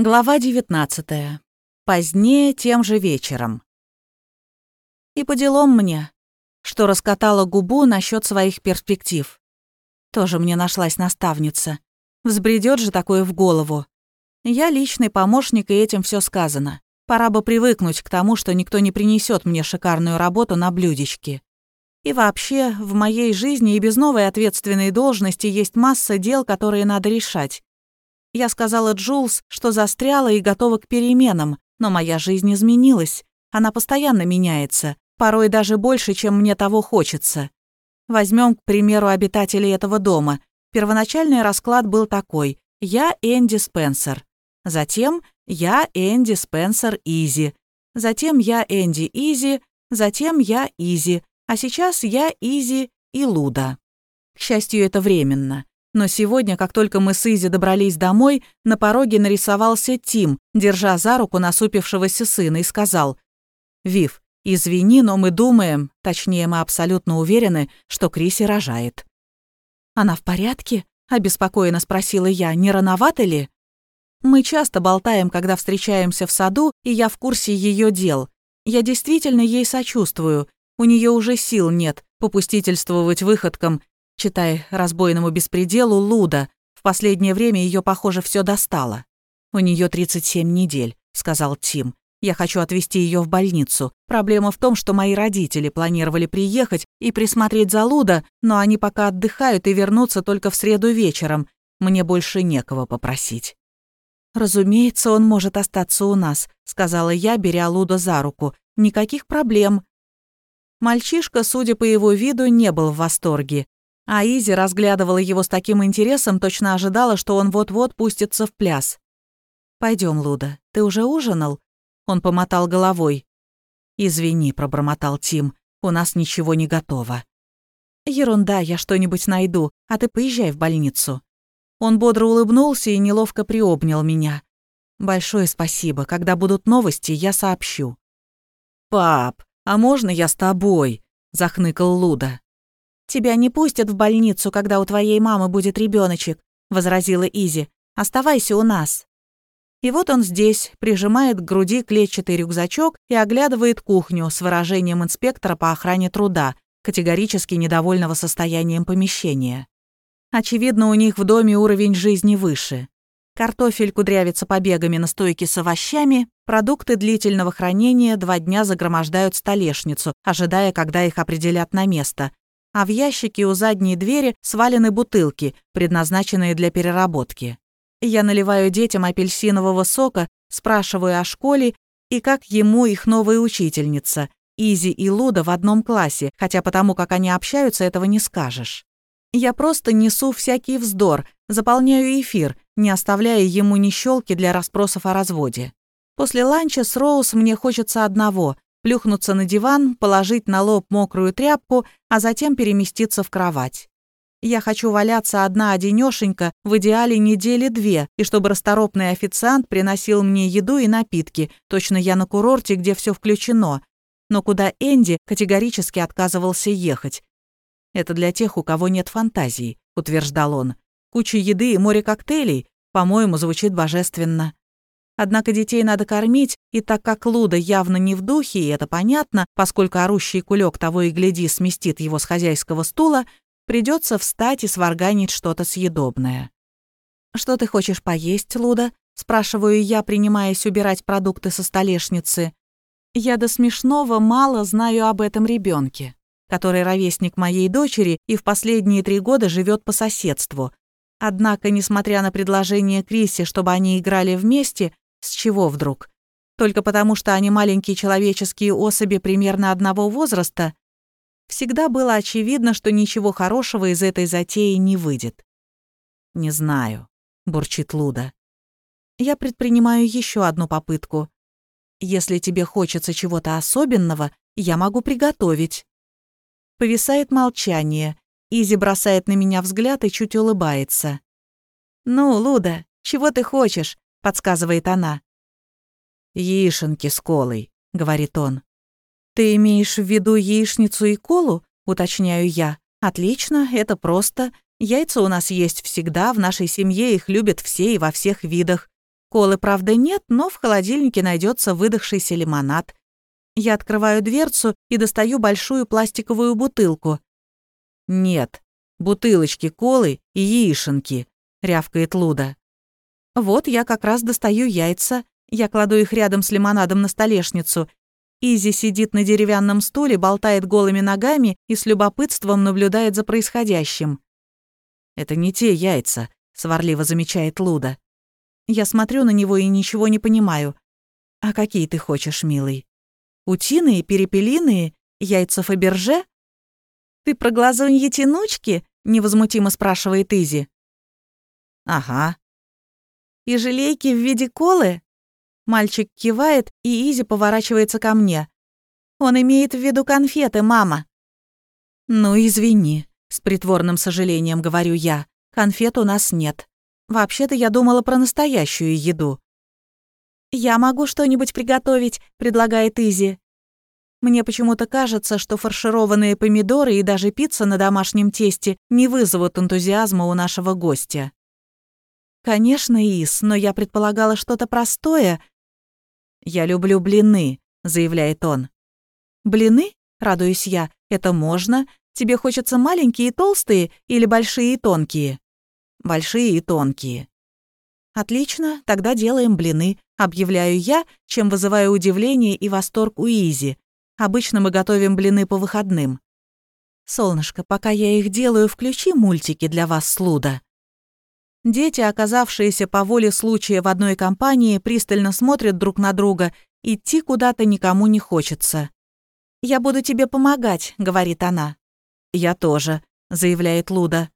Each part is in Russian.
Глава 19. Позднее, тем же вечером. И по делам мне, что раскатала губу насчет своих перспектив. Тоже мне нашлась наставница. Взбредет же такое в голову. Я личный помощник, и этим все сказано. Пора бы привыкнуть к тому, что никто не принесет мне шикарную работу на блюдечке. И вообще, в моей жизни и без новой ответственной должности есть масса дел, которые надо решать. Я сказала Джулс, что застряла и готова к переменам, но моя жизнь изменилась. Она постоянно меняется, порой даже больше, чем мне того хочется. Возьмем, к примеру, обитателей этого дома. Первоначальный расклад был такой. Я Энди Спенсер. Затем я Энди Спенсер Изи. Затем я Энди Изи. Затем я Изи. А сейчас я Изи и Луда. К счастью, это временно. Но сегодня, как только мы с Изи добрались домой, на пороге нарисовался Тим, держа за руку насупившегося сына, и сказал, «Вив, извини, но мы думаем, точнее, мы абсолютно уверены, что Криси рожает». «Она в порядке?» – обеспокоенно спросила я, «не рановато ли?» Мы часто болтаем, когда встречаемся в саду, и я в курсе ее дел. Я действительно ей сочувствую. У нее уже сил нет попустительствовать выходкам Читай разбойному беспределу Луда. В последнее время ее, похоже, все достало. У нее 37 недель, сказал Тим. Я хочу отвезти ее в больницу. Проблема в том, что мои родители планировали приехать и присмотреть за Луда, но они пока отдыхают и вернутся только в среду вечером. Мне больше некого попросить. «Разумеется, он может остаться у нас», — сказала я, беря Луда за руку. «Никаких проблем». Мальчишка, судя по его виду, не был в восторге. А Изи разглядывала его с таким интересом, точно ожидала, что он вот-вот пустится в пляс. Пойдем, Луда, ты уже ужинал?» Он помотал головой. «Извини», — пробормотал Тим, — «у нас ничего не готово». «Ерунда, я что-нибудь найду, а ты поезжай в больницу». Он бодро улыбнулся и неловко приобнял меня. «Большое спасибо. Когда будут новости, я сообщу». «Пап, а можно я с тобой?» — захныкал Луда. «Тебя не пустят в больницу, когда у твоей мамы будет ребеночек, возразила Изи. «Оставайся у нас». И вот он здесь, прижимает к груди клетчатый рюкзачок и оглядывает кухню с выражением инспектора по охране труда, категорически недовольного состоянием помещения. Очевидно, у них в доме уровень жизни выше. Картофель кудрявится побегами на стойке с овощами, продукты длительного хранения два дня загромождают столешницу, ожидая, когда их определят на место, а в ящике у задней двери свалены бутылки, предназначенные для переработки. Я наливаю детям апельсинового сока, спрашиваю о школе и как ему их новая учительница. Изи и Луда в одном классе, хотя потому, как они общаются, этого не скажешь. Я просто несу всякий вздор, заполняю эфир, не оставляя ему ни щелки для расспросов о разводе. После ланча с Роуз мне хочется одного плюхнуться на диван, положить на лоб мокрую тряпку, а затем переместиться в кровать. Я хочу валяться одна одинёшенька, в идеале недели две, и чтобы расторопный официант приносил мне еду и напитки, точно я на курорте, где все включено, но куда Энди категорически отказывался ехать. «Это для тех, у кого нет фантазии», — утверждал он. «Куча еды и море коктейлей, по-моему, звучит божественно». Однако детей надо кормить, и так как Луда явно не в духе, и это понятно, поскольку орущий кулек того и гляди сместит его с хозяйского стула, придется встать и сварганить что-то съедобное. «Что ты хочешь поесть, Луда?» – спрашиваю я, принимаясь убирать продукты со столешницы. Я до смешного мало знаю об этом ребенке, который ровесник моей дочери и в последние три года живет по соседству. Однако, несмотря на предложение Криси, чтобы они играли вместе, с чего вдруг? Только потому, что они маленькие человеческие особи примерно одного возраста? Всегда было очевидно, что ничего хорошего из этой затеи не выйдет. «Не знаю», — бурчит Луда. «Я предпринимаю еще одну попытку. Если тебе хочется чего-то особенного, я могу приготовить». Повисает молчание. Изи бросает на меня взгляд и чуть улыбается. «Ну, Луда, чего ты хочешь? — подсказывает она. «Яишенки с колой», — говорит он. «Ты имеешь в виду яичницу и колу?» — уточняю я. «Отлично, это просто. Яйца у нас есть всегда, в нашей семье их любят все и во всех видах. Колы, правда, нет, но в холодильнике найдется выдохшийся лимонад. Я открываю дверцу и достаю большую пластиковую бутылку. «Нет, бутылочки колы и яишенки», — рявкает Луда. Вот я как раз достаю яйца, я кладу их рядом с лимонадом на столешницу. Изи сидит на деревянном стуле, болтает голыми ногами и с любопытством наблюдает за происходящим. «Это не те яйца», — сварливо замечает Луда. Я смотрю на него и ничего не понимаю. «А какие ты хочешь, милый? Утиные, перепелиные, яйца Фаберже?» «Ты про глазуньи тянучки?» — невозмутимо спрашивает Изи. «Ага». «И желейки в виде колы?» Мальчик кивает, и Изи поворачивается ко мне. «Он имеет в виду конфеты, мама». «Ну, извини», — с притворным сожалением говорю я. «Конфет у нас нет. Вообще-то я думала про настоящую еду». «Я могу что-нибудь приготовить», — предлагает Изи. Мне почему-то кажется, что фаршированные помидоры и даже пицца на домашнем тесте не вызовут энтузиазма у нашего гостя. Конечно, Ис, но я предполагала что-то простое. Я люблю блины, заявляет он. Блины? Радуюсь я. Это можно? Тебе хочется маленькие и толстые или большие и тонкие? большие и тонкие. Отлично, тогда делаем блины, объявляю я, чем вызываю удивление и восторг у Изи. Обычно мы готовим блины по выходным. Солнышко, пока я их делаю, включи мультики для вас с Луда. Дети, оказавшиеся по воле случая в одной компании, пристально смотрят друг на друга. Идти куда-то никому не хочется. «Я буду тебе помогать», — говорит она. «Я тоже», — заявляет Луда.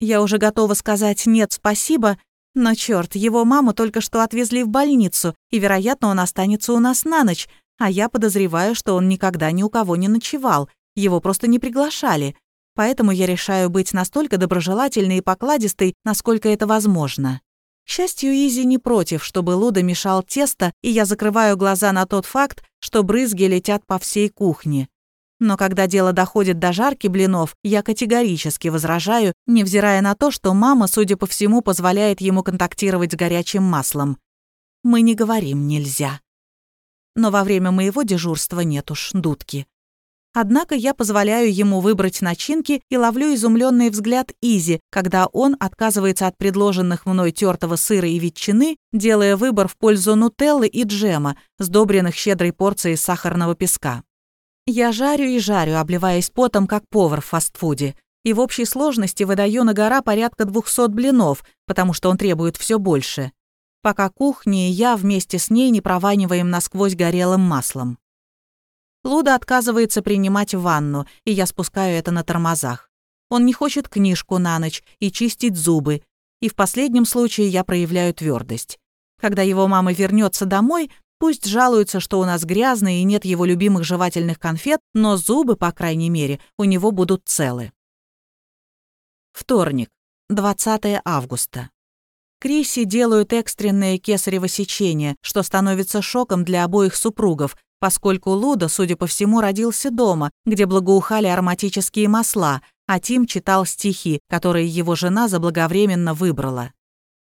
Я уже готова сказать «нет, спасибо», но черт, его маму только что отвезли в больницу, и, вероятно, он останется у нас на ночь, а я подозреваю, что он никогда ни у кого не ночевал, его просто не приглашали. Поэтому я решаю быть настолько доброжелательной и покладистой, насколько это возможно. К счастью, Изи не против, чтобы Луда мешал тесто, и я закрываю глаза на тот факт, что брызги летят по всей кухне. Но когда дело доходит до жарки блинов, я категорически возражаю, невзирая на то, что мама, судя по всему, позволяет ему контактировать с горячим маслом. Мы не говорим «нельзя». Но во время моего дежурства нет уж дудки. Однако я позволяю ему выбрать начинки и ловлю изумленный взгляд Изи, когда он отказывается от предложенных мной тертого сыра и ветчины, делая выбор в пользу нутеллы и джема, сдобренных щедрой порцией сахарного песка. Я жарю и жарю, обливаясь потом, как повар в фастфуде. И в общей сложности выдаю на гора порядка 200 блинов, потому что он требует все больше. Пока кухня и я вместе с ней не прованиваем насквозь горелым маслом. Луда отказывается принимать ванну, и я спускаю это на тормозах. Он не хочет книжку на ночь и чистить зубы, и в последнем случае я проявляю твердость. Когда его мама вернется домой, Пусть жалуется, что у нас грязно и нет его любимых жевательных конфет, но зубы, по крайней мере, у него будут целы. Вторник, 20 августа. Криси делают экстренное кесарево сечение, что становится шоком для обоих супругов, поскольку Луда, судя по всему, родился дома, где благоухали ароматические масла, а Тим читал стихи, которые его жена заблаговременно выбрала.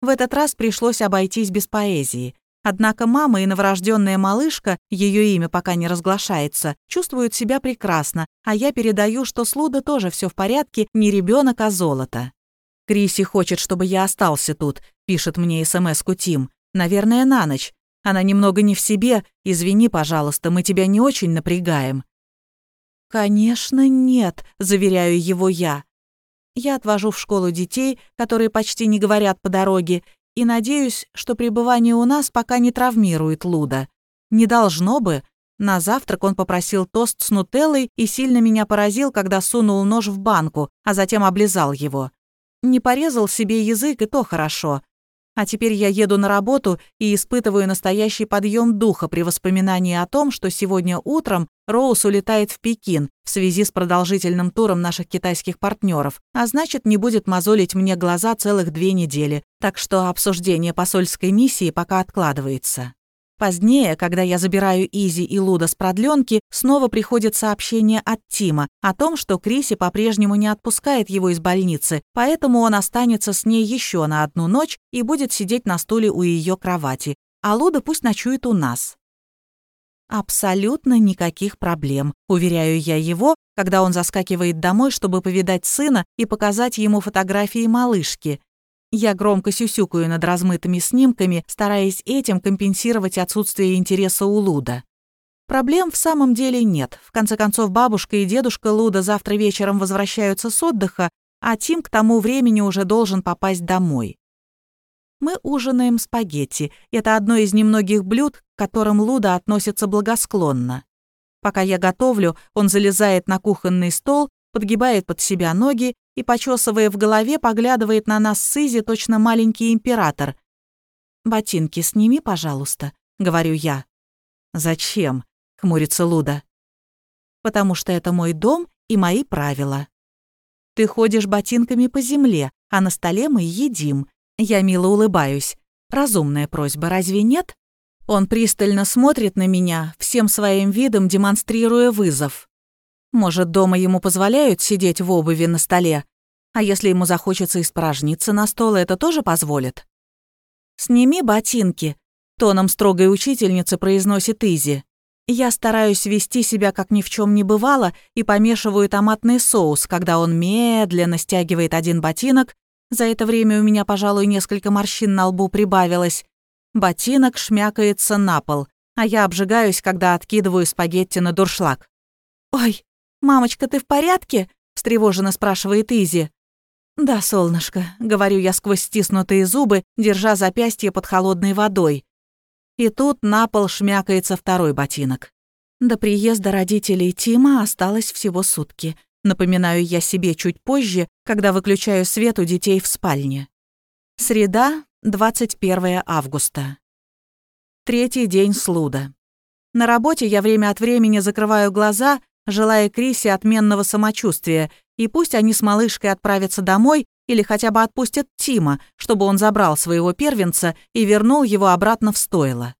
В этот раз пришлось обойтись без поэзии. Однако мама и новорожденная малышка, ее имя пока не разглашается, чувствуют себя прекрасно, а я передаю, что с Луда тоже все в порядке, не ребенок, а золото. Криси хочет, чтобы я остался тут, пишет мне СМС-ку Тим. Наверное, на ночь. Она немного не в себе. Извини, пожалуйста, мы тебя не очень напрягаем. Конечно, нет, заверяю его я. Я отвожу в школу детей, которые почти не говорят по дороге, и надеюсь, что пребывание у нас пока не травмирует Луда. Не должно бы. На завтрак он попросил тост с нутеллой и сильно меня поразил, когда сунул нож в банку, а затем облизал его. Не порезал себе язык, и то хорошо. А теперь я еду на работу и испытываю настоящий подъем духа при воспоминании о том, что сегодня утром Роуз улетает в Пекин в связи с продолжительным туром наших китайских партнеров, а значит, не будет мозолить мне глаза целых две недели, так что обсуждение посольской миссии пока откладывается. Позднее, когда я забираю Изи и Луда с продленки, снова приходит сообщение от Тима о том, что Криси по-прежнему не отпускает его из больницы, поэтому он останется с ней еще на одну ночь и будет сидеть на стуле у ее кровати, а Луда пусть ночует у нас. Абсолютно никаких проблем, уверяю я его, когда он заскакивает домой, чтобы повидать сына и показать ему фотографии малышки. Я громко сюсюкаю над размытыми снимками, стараясь этим компенсировать отсутствие интереса у Луда. Проблем в самом деле нет. В конце концов, бабушка и дедушка Луда завтра вечером возвращаются с отдыха, а Тим к тому времени уже должен попасть домой. Мы ужинаем спагетти. Это одно из немногих блюд, к которым Луда относится благосклонно. Пока я готовлю, он залезает на кухонный стол, подгибает под себя ноги и, почесывая в голове, поглядывает на нас с Изи точно маленький император. «Ботинки сними, пожалуйста», — говорю я. «Зачем?» — хмурится Луда. «Потому что это мой дом и мои правила. Ты ходишь ботинками по земле, а на столе мы едим». Я мило улыбаюсь. Разумная просьба, разве нет? Он пристально смотрит на меня, всем своим видом демонстрируя вызов. Может, дома ему позволяют сидеть в обуви на столе? А если ему захочется испражниться на стол, это тоже позволит? «Сними ботинки», — тоном строгой учительницы произносит Изи. Я стараюсь вести себя, как ни в чем не бывало, и помешиваю томатный соус, когда он медленно стягивает один ботинок. За это время у меня, пожалуй, несколько морщин на лбу прибавилось. Ботинок шмякается на пол, а я обжигаюсь, когда откидываю спагетти на дуршлаг. «Ой, «Мамочка, ты в порядке?» — встревоженно спрашивает Изи. «Да, солнышко», — говорю я сквозь стиснутые зубы, держа запястье под холодной водой. И тут на пол шмякается второй ботинок. До приезда родителей Тима осталось всего сутки. Напоминаю я себе чуть позже, когда выключаю свет у детей в спальне. Среда, 21 августа. Третий день слуда. На работе я время от времени закрываю глаза желая Крисе отменного самочувствия, и пусть они с малышкой отправятся домой или хотя бы отпустят Тима, чтобы он забрал своего первенца и вернул его обратно в стойло.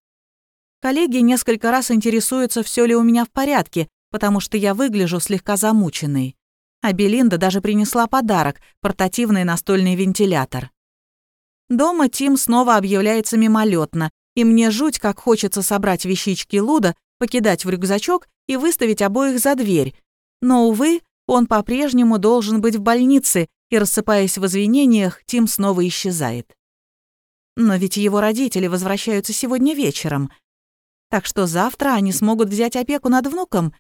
Коллеги несколько раз интересуются, все ли у меня в порядке, потому что я выгляжу слегка замученной. А Белинда даже принесла подарок – портативный настольный вентилятор. Дома Тим снова объявляется мимолетно, и мне жуть, как хочется собрать вещички Луда, покидать в рюкзачок и выставить обоих за дверь. Но, увы, он по-прежнему должен быть в больнице, и, рассыпаясь в извинениях, Тим снова исчезает. Но ведь его родители возвращаются сегодня вечером. Так что завтра они смогут взять опеку над внуком.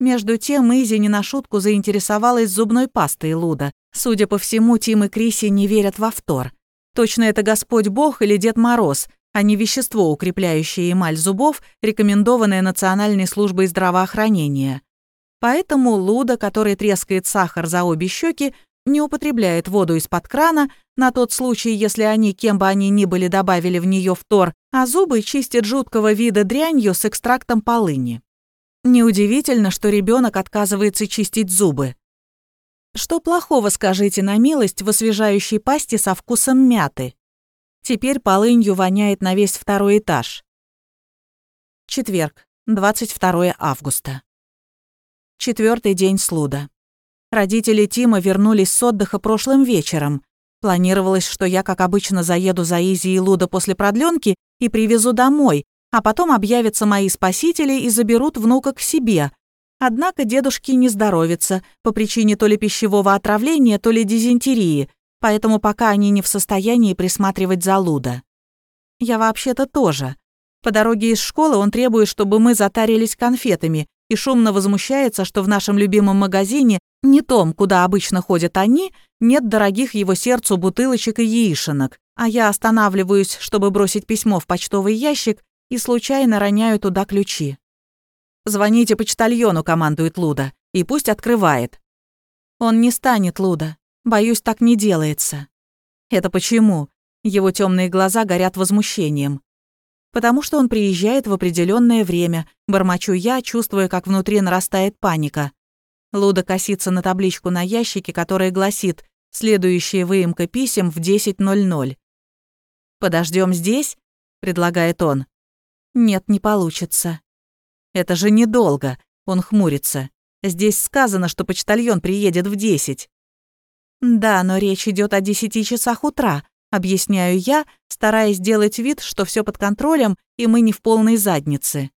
Между тем Изи не на шутку заинтересовалась зубной пастой Луда. Судя по всему, Тим и Криси не верят во втор. Точно это Господь Бог или Дед Мороз — а не вещество, укрепляющее эмаль зубов, рекомендованное Национальной службой здравоохранения. Поэтому Луда, который трескает сахар за обе щеки, не употребляет воду из-под крана на тот случай, если они, кем бы они ни были, добавили в нее фтор, а зубы чистят жуткого вида дрянью с экстрактом полыни. Неудивительно, что ребенок отказывается чистить зубы. Что плохого, скажите на милость, в освежающей пасти со вкусом мяты? Теперь полынью воняет на весь второй этаж. Четверг, 22 августа. Четвертый день слуда. Родители Тима вернулись с отдыха прошлым вечером. Планировалось, что я, как обычно, заеду за Изи и Луда после продленки и привезу домой, а потом объявятся мои спасители и заберут внука к себе. Однако дедушке не здоровится по причине то ли пищевого отравления, то ли дизентерии – поэтому пока они не в состоянии присматривать за Луда. Я вообще-то тоже. По дороге из школы он требует, чтобы мы затарились конфетами, и шумно возмущается, что в нашем любимом магазине, не том, куда обычно ходят они, нет дорогих его сердцу бутылочек и яишенок, а я останавливаюсь, чтобы бросить письмо в почтовый ящик и случайно роняю туда ключи. «Звоните почтальону», — командует Луда, — «и пусть открывает». Он не станет, Луда. Боюсь, так не делается. Это почему? Его темные глаза горят возмущением. Потому что он приезжает в определенное время, бормочу я, чувствуя, как внутри нарастает паника. Луда косится на табличку на ящике, которая гласит «Следующая выемка писем в 10.00». «Подождем здесь?» — предлагает он. Нет, не получится. Это же недолго, он хмурится. Здесь сказано, что почтальон приедет в десять. Да, но речь идет о десяти часах утра, объясняю я, стараясь сделать вид, что все под контролем, и мы не в полной заднице.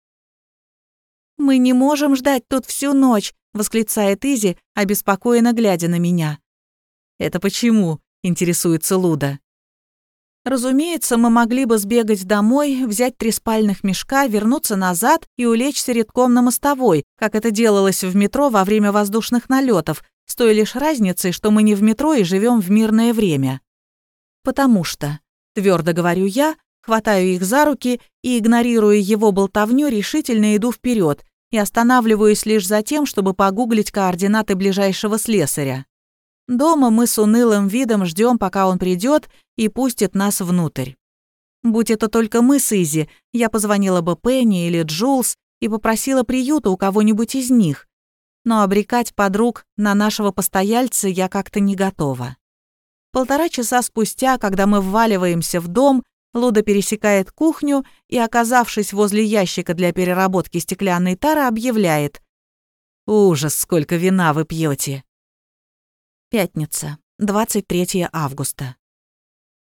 «Мы не можем ждать тут всю ночь», — восклицает Изи, обеспокоенно глядя на меня. «Это почему?» — интересуется Луда. Разумеется, мы могли бы сбегать домой, взять три спальных мешка, вернуться назад и улечься редком на мостовой, как это делалось в метро во время воздушных налетов, с той лишь разницей, что мы не в метро и живем в мирное время. Потому что, твердо говорю я, хватаю их за руки и, игнорируя его болтовню, решительно иду вперед и останавливаюсь лишь за тем, чтобы погуглить координаты ближайшего слесаря. Дома мы с унылым видом ждем, пока он придет и пустит нас внутрь. Будь это только мы с Изи, я позвонила бы Пенни или Джулс и попросила приюта у кого-нибудь из них. Но обрекать подруг на нашего постояльца я как-то не готова. Полтора часа спустя, когда мы вваливаемся в дом, Луда пересекает кухню и, оказавшись возле ящика для переработки стеклянной тары, объявляет «Ужас, сколько вина вы пьете!» Пятница, 23 августа.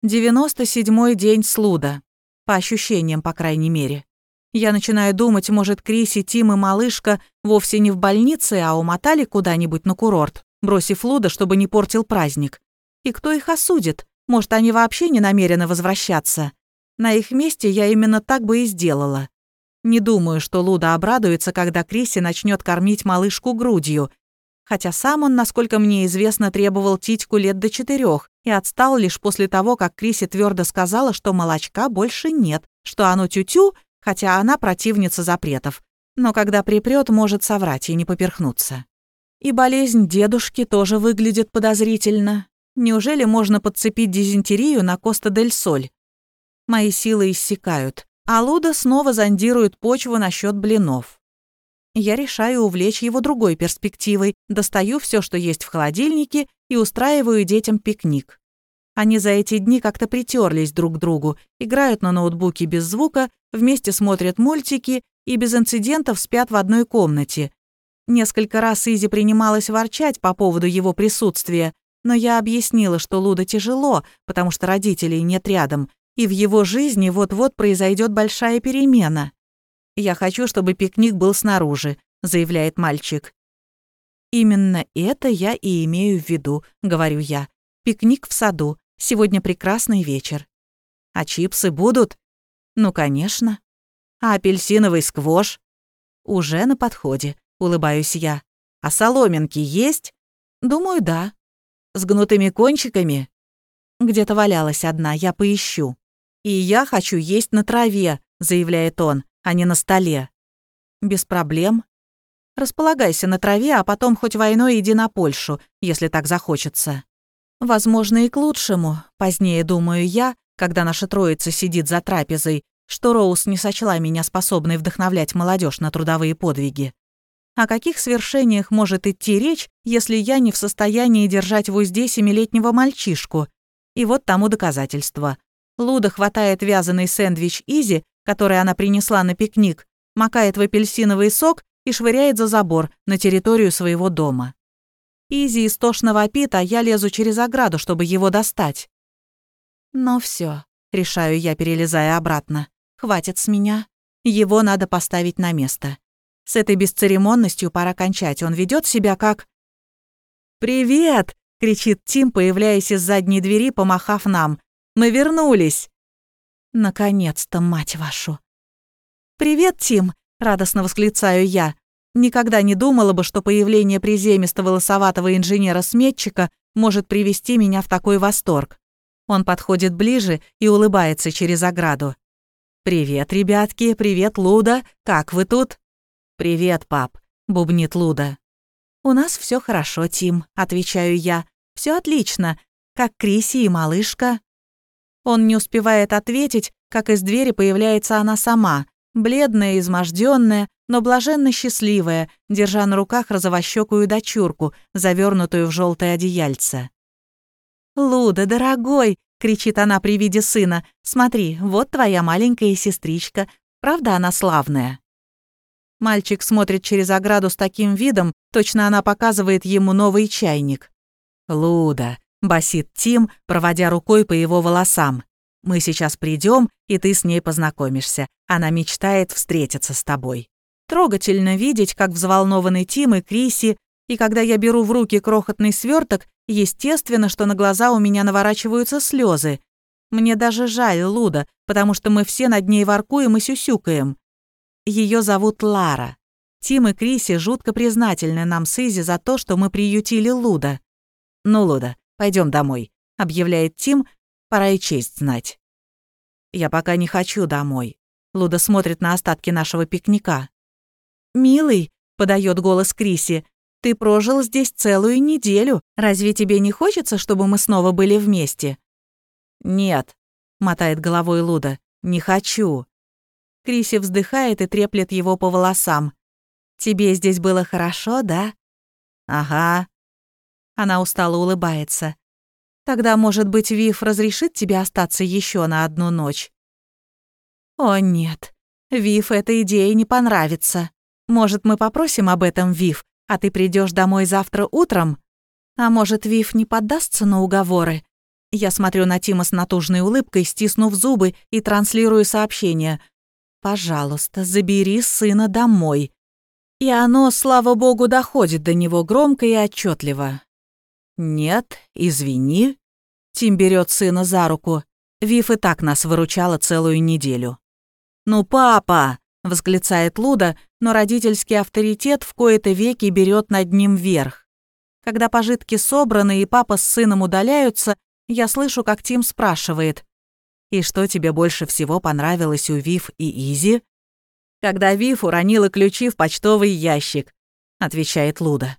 97-й день Слуда. По ощущениям, по крайней мере. Я начинаю думать, может, Криси, Тим и малышка вовсе не в больнице, а умотали куда-нибудь на курорт, бросив Луда, чтобы не портил праздник. И кто их осудит? Может, они вообще не намерены возвращаться? На их месте я именно так бы и сделала. Не думаю, что Луда обрадуется, когда Криси начнет кормить малышку грудью, хотя сам он, насколько мне известно, требовал титьку лет до четырех и отстал лишь после того, как Криси твердо сказала, что молочка больше нет, что оно тю-тю, хотя она противница запретов. Но когда припрет, может соврать и не поперхнуться. И болезнь дедушки тоже выглядит подозрительно. Неужели можно подцепить дизентерию на Коста-дель-Соль? Мои силы иссякают, а Луда снова зондирует почву насчет блинов. Я решаю увлечь его другой перспективой, достаю все, что есть в холодильнике, и устраиваю детям пикник. Они за эти дни как-то притерлись друг к другу, играют на ноутбуке без звука, вместе смотрят мультики и без инцидентов спят в одной комнате. Несколько раз Изи принималась ворчать по поводу его присутствия, но я объяснила, что Луда тяжело, потому что родителей нет рядом, и в его жизни вот-вот произойдет большая перемена. «Я хочу, чтобы пикник был снаружи», — заявляет мальчик. «Именно это я и имею в виду», — говорю я. «Пикник в саду. Сегодня прекрасный вечер». «А чипсы будут?» «Ну, конечно». «А апельсиновый сквош?» «Уже на подходе», — улыбаюсь я. «А соломинки есть?» «Думаю, да». «С гнутыми кончиками?» «Где-то валялась одна, я поищу». «И я хочу есть на траве», — заявляет он а не на столе. Без проблем. Располагайся на траве, а потом хоть войной иди на Польшу, если так захочется. Возможно, и к лучшему, позднее думаю я, когда наша троица сидит за трапезой, что Роуз не сочла меня способной вдохновлять молодежь на трудовые подвиги. О каких свершениях может идти речь, если я не в состоянии держать в узде семилетнего мальчишку? И вот тому доказательство. Луда хватает вязаный сэндвич Изи который она принесла на пикник, макает в апельсиновый сок и швыряет за забор на территорию своего дома. Изи истошно вопит, а я лезу через ограду, чтобы его достать. «Ну все, решаю я, перелезая обратно. Хватит с меня. Его надо поставить на место. С этой бесцеремонностью пора кончать. Он ведет себя как... «Привет!» — кричит Тим, появляясь из задней двери, помахав нам. «Мы вернулись!» Наконец-то, мать вашу. «Привет, Тим!» — радостно восклицаю я. Никогда не думала бы, что появление приземистого лосоватого инженера-сметчика может привести меня в такой восторг. Он подходит ближе и улыбается через ограду. «Привет, ребятки, привет, Луда, как вы тут?» «Привет, пап», — бубнит Луда. «У нас все хорошо, Тим», — отвечаю я. Все отлично, как Криси и малышка». Он не успевает ответить, как из двери появляется она сама, бледная, изможденная, но блаженно счастливая, держа на руках розовощекую дочурку, завернутую в желтое одеяльце. «Луда, дорогой!» — кричит она при виде сына. «Смотри, вот твоя маленькая сестричка. Правда она славная?» Мальчик смотрит через ограду с таким видом, точно она показывает ему новый чайник. «Луда», — басит Тим, проводя рукой по его волосам. «Мы сейчас придем, и ты с ней познакомишься. Она мечтает встретиться с тобой». Трогательно видеть, как взволнованы Тим и Криси, и когда я беру в руки крохотный сверток, естественно, что на глаза у меня наворачиваются слезы. Мне даже жаль Луда, потому что мы все над ней воркуем и сюсюкаем. Ее зовут Лара. Тим и Криси жутко признательны нам с Изи за то, что мы приютили Луда. «Ну, Луда, пойдем домой», — объявляет Тим, пора и честь знать. «Я пока не хочу домой». Луда смотрит на остатки нашего пикника. «Милый», — подает голос Криси, — «ты прожил здесь целую неделю. Разве тебе не хочется, чтобы мы снова были вместе?» «Нет», — мотает головой Луда, — «не хочу». Криси вздыхает и треплет его по волосам. «Тебе здесь было хорошо, да?» «Ага». Она устало улыбается. «Тогда, может быть, Вив разрешит тебе остаться еще на одну ночь?» «О, нет. Вив эта идея не понравится. Может, мы попросим об этом Вив, а ты придешь домой завтра утром? А может, Вив не поддастся на уговоры?» Я смотрю на Тима с натужной улыбкой, стиснув зубы и транслирую сообщение. «Пожалуйста, забери сына домой». И оно, слава богу, доходит до него громко и отчетливо. «Нет, извини». Тим берет сына за руку. Вив и так нас выручала целую неделю. «Ну, папа!» — восклицает Луда, но родительский авторитет в кои-то веки берет над ним верх. Когда пожитки собраны и папа с сыном удаляются, я слышу, как Тим спрашивает, и что тебе больше всего понравилось у Вив и Изи? Когда Вив уронила ключи в почтовый ящик, отвечает Луда.